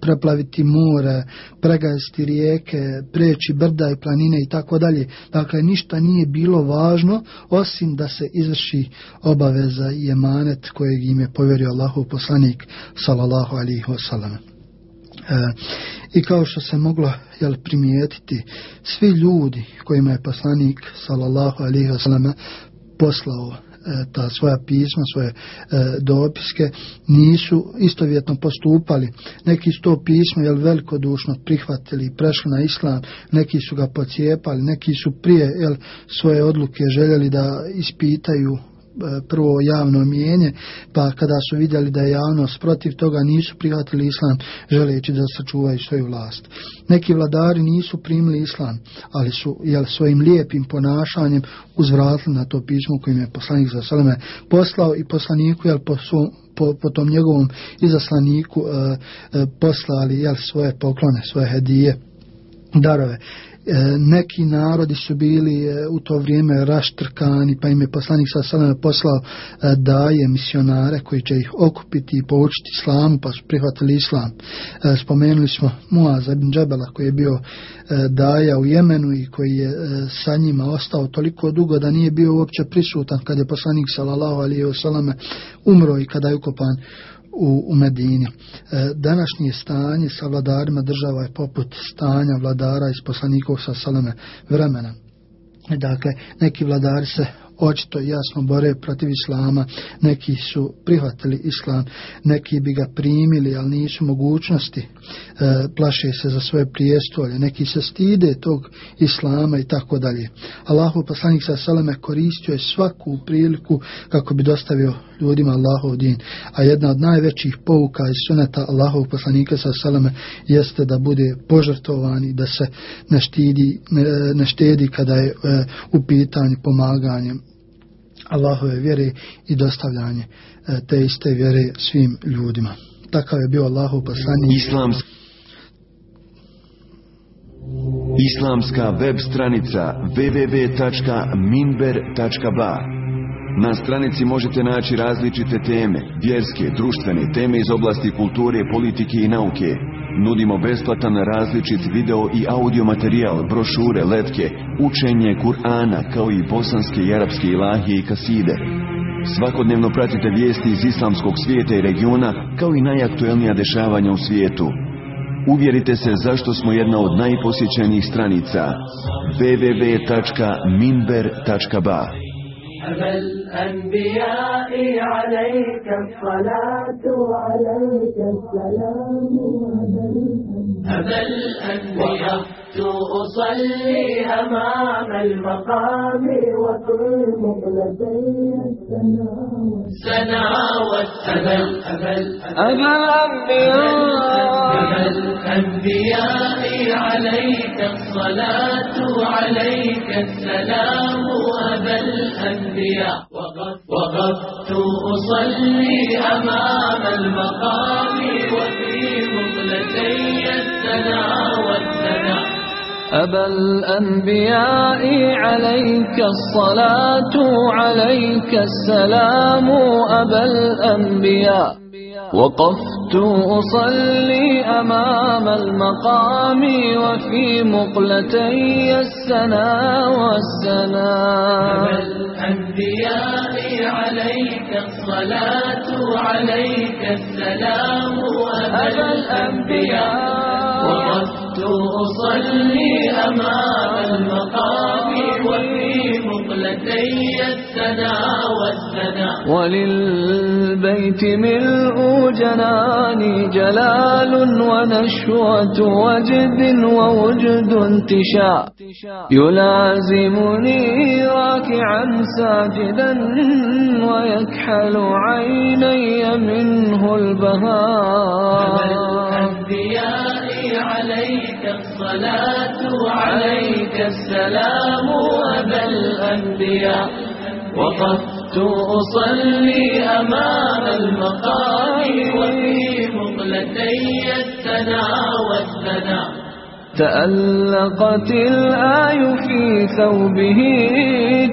Speaker 6: preplaviti more, pregaziti rijeke, preći brda i planine i tako dalje. Dakle, ništa nije bilo važno osim da se izvrši obaveza i emanet kojeg im je povjerio Allahov poslanik sallallahu alihi wasallam. E, I kao što se moglo jel, primijetiti, svi ljudi kojima je poslanik sallallahu alihi wasallam poslao e, ta svoja pisma, svoje e, dopiske, nisu istovjetno postupali. Neki su to pismo jel, velikodušno prihvatili i prešli na islam, neki su ga pocijepali, neki su prije jel, svoje odluke željeli da ispitaju prvo javno mijenje, pa kada su vidjeli da je javnost protiv toga nisu prihvatili islam želeći da sačuvaju svoju vlast. Neki vladari nisu primili islam, ali su jel, svojim lijepim ponašanjem uzvratili na to pismo kojim je poslanik za Saleme poslao i poslaniku jel, po, svom, po, po tom njegovom izaslaniku e, e, poslali jel, svoje poklone, svoje hedije, darove. E, neki narodi su bili e, u to vrijeme raštrkani, pa im je poslanik sa salame poslao e, daje misionare koji će ih okupiti i poučiti islamu, pa su prihvatili islam. Spomenuli smo Muaza ibn Džabela koji je bio daja u Jemenu i koji je sa njima ostao toliko dugo da nije bio uopće prisutan kad je poslanik sallallahu alaihi wasallam umro i kada je ukopan u, u Medini. E, današnje stanje sa vladarima država je poput stanja vladara iz poslanikov sa Saleme vremena. Dakle, neki vladari se očito jasno bore protiv islama, neki su prihvatili islam, neki bi ga primili, ali nisu mogućnosti, e, plaše se za svoje prijestolje, neki se stide tog islama i tako dalje. Allahu poslanik sa Saleme koristio je svaku priliku kako bi dostavio ljudima Allahov din, a jedna od najvećih pouka iz suneta Allahov poslanika sa Saleme jeste da bude požrtovan i da se ne, štidi, ne, ne štedi kada je e, u pitanju pomaganje Allahove vjere i dostavljanje e, te iste vjere svim ljudima. Takav je bio Allahov poslanik.
Speaker 8: Islams... Islamska web stranica www.minber.ba Na stranici možete naći različite teme, vjerske, društvene, teme iz oblasti kulture, politike i nauke. Nudimo besplatan različit video i audio materijal, brošure, letke, učenje Kur'ana kao i bosanske i arapske ilahije i kaside. Svakodnevno pratite vijesti iz islamskog svijeta i regiona kao i najaktuelnija dešavanja u svijetu. Uvjerite se zašto smo jedna od najposjećenijih stranica www.minber.ba أبا الأنبياء عليك الصلاة وعليك السلام. أبا الأنبياء. أصلي أمام المقام وفي مقلتي سناوت أبا أبا الأنبياء. أبا الأنبياء عليك الصلاة وعليك السلام. أبا الأنبياء. وقفت أصلي أمام المقام وفي السنا والسنا أبا الأنبياء عليك الصلاة عليك السلام أبا الأنبياء وقفت أصلي أمام المقام وفي مقلتي السنا والسنا. أبا الأنبياء عليك الصلاة عليك السلام أبا الأنبياء وقفت أصلي أمام المقام وفي مقلتي السنا والسنا وللبيت ملء جناني جلال ونشوة وجد ووجد انتشاء. يلازمني راكعا ساجدا ويكحل عيني منه البهاء. الصلاة عليك السلام أبا الأنبياء. وقفت أصلي أمام المقام وفي مقلتي الثنا والثنا تألقت الآي في ثوبه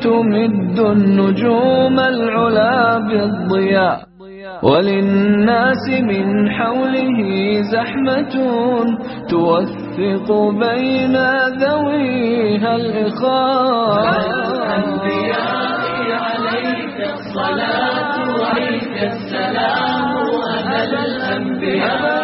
Speaker 8: تمد النجوم العلا بالضياء. وللناس من حوله زحمة توثق بين ذويها الإخاء. الأنبياء عليك الصلاة وعليك السلام أهل الأنبياء.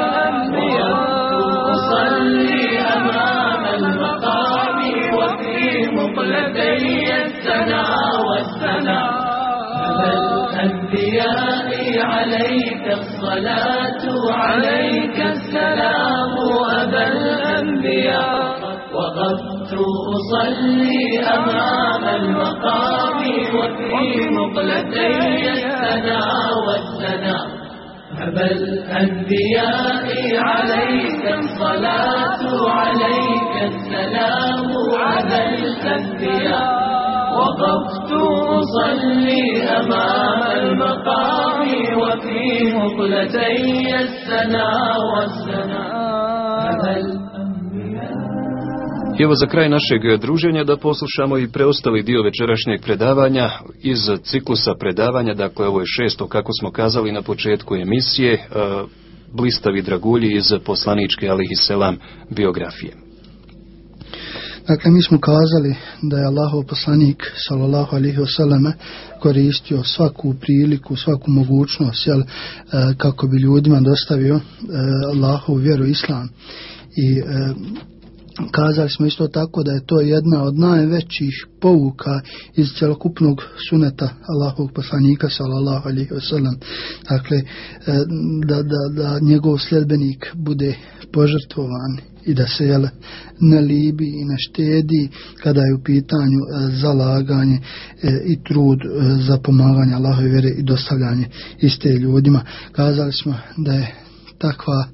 Speaker 8: عليك الصلاة عليك السلام أبا الأنبياء. وقفت أصلي أمام المقام وفي مقلتي الثنا والثناء. أبا الأنبياء عليك الصلاة عليك السلام على الأنبياء. وقفت أصلي أمام المقام وفي مقلتي السنا والسنا
Speaker 5: I evo za kraj našeg druženja da poslušamo i preostali dio večerašnjeg predavanja iz ciklusa predavanja, dakle ovo je šesto kako smo kazali na početku emisije, e, blistavi dragulji iz poslaničke alihi selam biografije.
Speaker 6: Dakle, mi smo kazali da je Allahov poslanik, sallallahu alihi wasallam, koristio svaku priliku, svaku mogućnost, jel, e, kako bi ljudima dostavio e, Allahov vjeru islam. I e, kazali smo isto tako da je to jedna od najvećih pouka iz celokupnog suneta Allahovog poslanika sallallahu alejhi ve sellem dakle e, da, da, da njegov sljedbenik bude požrtvovan i da se jel, ne libi i ne štedi kada je u pitanju e, zalaganje e, i trud e, za pomaganje Allahove vjere i dostavljanje iste ljudima. Kazali smo da je takva e,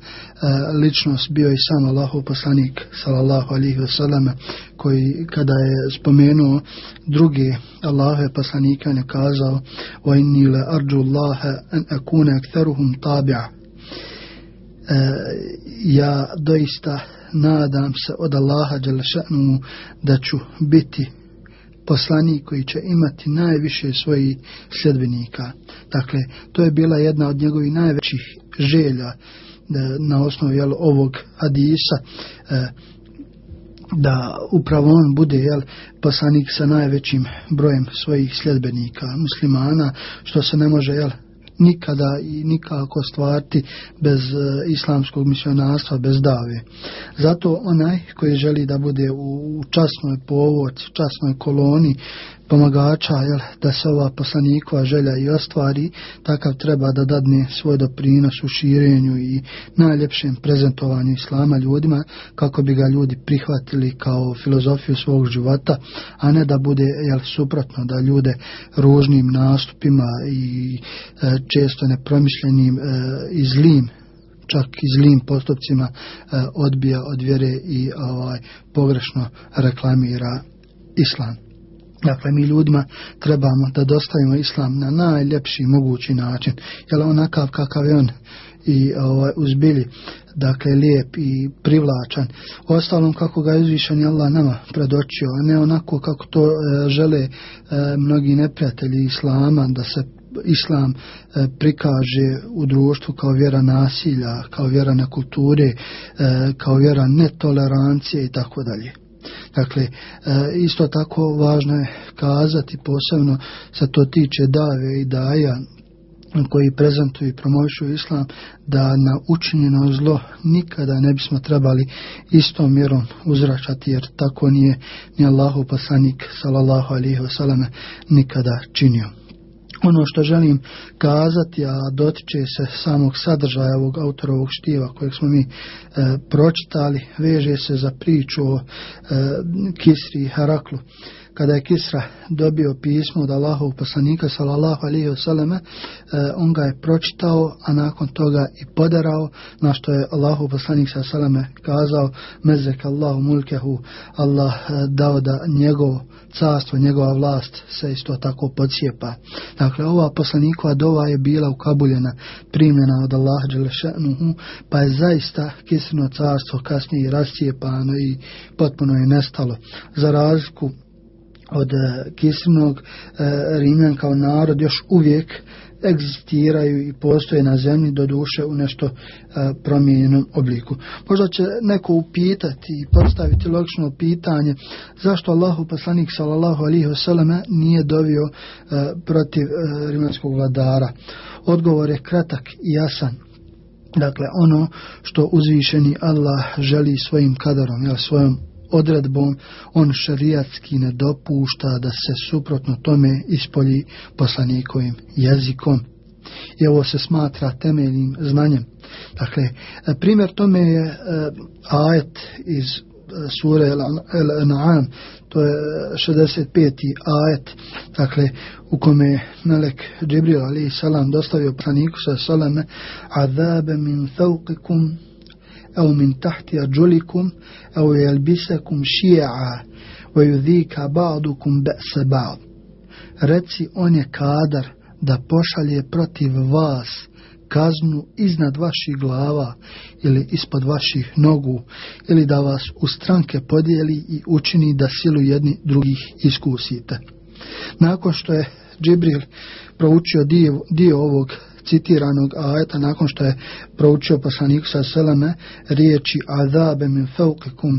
Speaker 6: ličnost bio i sam Allahov poslanik sallallahu alihi wasallam koji kada je spomenuo druge Allahove poslanike on je kazao wa inni la arju Allahe an akuna aktharuhum tabi'a e, ja doista nadam se od Allaha Đelešanu da ću biti poslanik koji će imati najviše svojih sljedbenika. Dakle, to je bila jedna od njegovih najvećih želja da, na osnovu jel, ovog hadisa e, da upravo on bude jel, poslanik sa najvećim brojem svojih sljedbenika muslimana, što se ne može jel, nikada i nikako stvarti bez e, islamskog misionarstva, bez dave. Zato onaj koji želi da bude u časnoj povodci, časnoj koloni, pomagača jel, da se ova poslanikova želja i ostvari, takav treba da dadne svoj doprinos u širenju i najljepšem prezentovanju islama ljudima kako bi ga ljudi prihvatili kao filozofiju svog života, a ne da bude jel, suprotno da ljude ružnim nastupima i e, često nepromišljenim e, i zlim čak i zlim postupcima e, odbija od vjere i ovaj pogrešno reklamira islam. Dakle, mi ljudima trebamo da dostavimo islam na najljepši mogući način. Jel onakav kakav je on i ovaj, uzbilji, dakle, lijep i privlačan. Ostalom, kako ga je uzvišen je Allah nama predočio, a ne onako kako to e, žele e, mnogi neprijatelji islama, da se islam e, prikaže u društvu kao vjera nasilja, kao vjera nekulture, e, kao vjera netolerancije i tako dalje. Dakle, e, isto tako važno je kazati posebno sa to tiče dave i daja koji prezentuju i promovišu islam da na učinjeno zlo nikada ne bismo trebali istom mjerom uzračati jer tako nije ni Allahu poslanik sallallahu alihi wasallam nikada činio ono što želim kazati, a dotiče se samog sadržaja ovog autorovog štiva kojeg smo mi e, pročitali, veže se za priču o e, Kisri i Heraklu. Kada je Kisra dobio pismo od Allahov poslanika sallallahu alihi vseleme, e, on ga je pročitao, a nakon toga i podarao, na što je Allahov poslanik sallallahu alaihi wasallam kazao, mezek Allahu mulkehu, Allah e, dao da njegov carstvo, njegova vlast se isto tako pocijepa. Dakle, ova poslanikova dova je bila ukabuljena, primljena od Allaha Đelešanuhu, pa je zaista kisrino carstvo kasnije rascijepano i potpuno je nestalo. Za razliku od eh, kisnog e, eh, Rimljan kao narod još uvijek egzistiraju i postoje na zemlji do duše u nešto e, promijenjenom obliku. Možda će neko upitati i postaviti logično pitanje zašto Allahu poslanik sallallahu alihi wasallam nije dovio e, protiv e, vladara. Odgovor je kratak i jasan. Dakle, ono što uzvišeni Allah želi svojim kadarom, jel, svojom odredbom, on šarijatski ne dopušta da se suprotno tome ispolji poslanikovim jezikom I ovo se smatra temeljnim znanjem. Dakle, primjer tome je e, ajet iz e, sure Al-An'am, to je e, 65. ajet, dakle, u kome Melek Džibril ali salam dostavio praniku sa salame azabe min thawqikum أو من تحت أرجلكم أو يلبسكم شيعا ويذيك بعضكم بأس بعض. Reci on je kadar da pošalje protiv vas kaznu iznad vaših glava ili ispod vaših nogu ili da vas u stranke podijeli i učini da silu jedni drugih iskusite. Nakon što je Džibril proučio dio, dio ovog citiranog ajeta, nakon što je proučio poslanik sa seleme riječi azabe min fauqikum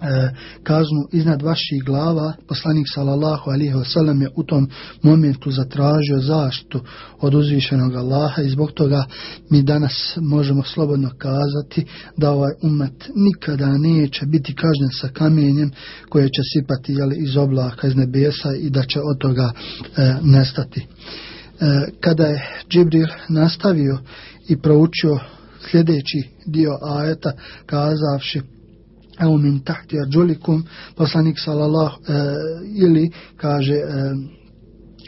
Speaker 6: e, kaznu iznad vaših glava, poslanik sallallahu alihi wasallam je u tom momentu zatražio zaštitu od uzvišenog Allaha i zbog toga mi danas možemo slobodno kazati da ovaj umet nikada neće biti kažnjen sa kamenjem koje će sipati jeli, iz oblaka, iz nebesa i da će od toga e, nestati. E, kada je Džibril nastavio i proučio sljedeći dio ajeta kazavši evo min tahti arđulikum, poslanik sallallahu, e, ili kaže e,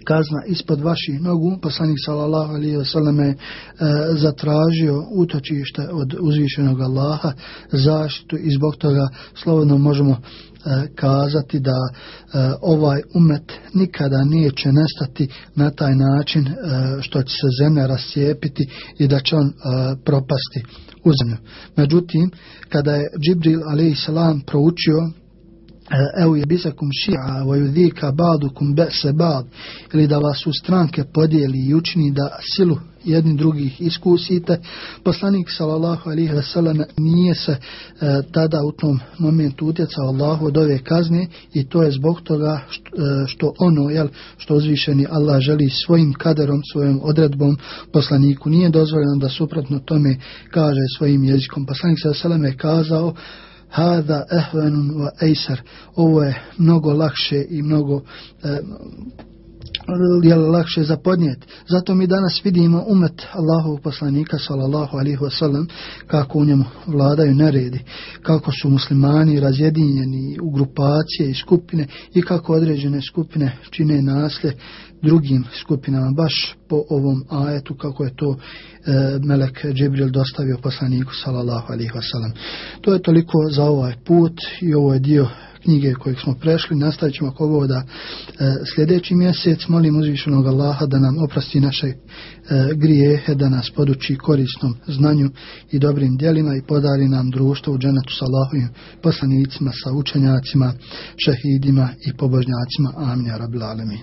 Speaker 6: kazna ispod vaših nogu, poslanik sallallahu alaihi wa sallam je e, zatražio utočište od uzvišenog Allaha zaštitu i zbog toga slobodno možemo e, kazati da e, ovaj umet nikada neće nestati na taj način e, što će se zemlja rascijepiti i da će on e, propasti u zemlju. Međutim, kada je Džibril salam proučio E, evo je bisakum ši'a wa yudhika ba'dukum ba'sa ba'd. Ili da vas u stranke podijeli i učini da silu jedni drugih iskusite. Poslanik sallallahu alejhi ve sellem nije se e, tada u tom momentu utjecao Allahu od ove kazne i to je zbog toga što, e, što ono jel što uzvišeni Allah želi svojim kaderom svojom odredbom poslaniku. Nije dozvoljeno da suprotno tome kaže svojim jezikom. Poslanik sallallahu alejhi ve sellem je kazao hada ehvenun wa ejsar. Ovo je mnogo lakše i mnogo e, je lakše zapodnijeti. Zato mi danas vidimo umet Allahovog poslanika sallallahu alaihi wasallam kako u njemu vladaju neredi, kako su muslimani razjedinjeni u grupacije i skupine i kako određene skupine čine naslje drugim skupinama baš po ovom ajetu kako je to e, Melek Džibril dostavio poslaniku sallallahu alaihi wasallam. To je toliko za ovaj put i ovo je dio knjige kojeg smo prešli. Nastavit ćemo kogo da e, sljedeći mjesec molim uzvišenog Allaha da nam oprosti naše e, grijehe, da nas poduči korisnom znanju i dobrim dijelima i podari nam društvo u dženetu sa Allahovim poslanicima, sa učenjacima, šehidima i pobožnjacima. Amin. Ja rabbil alemin.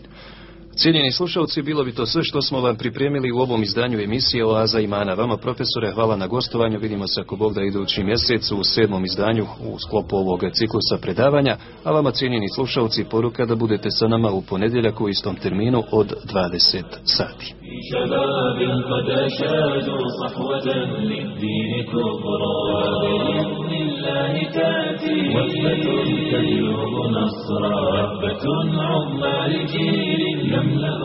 Speaker 5: Cijenjeni slušalci, bilo bi to sve što smo vam pripremili u ovom izdanju emisije Oaza Imana. Vama, profesore, hvala na gostovanju. Vidimo se ako Bog da idući mjesec u sedmom izdanju u sklopu ovog ciklusa predavanja. A vama, cijenjeni slušalci, poruka da budete sa nama u ponedjeljak u istom terminu od 20 sati. شباب قد شادوا صحوة للدين كبرى وبإذن الله تأتي. وفدة تجلوب نصرا ربة عظمى لجيل يملأ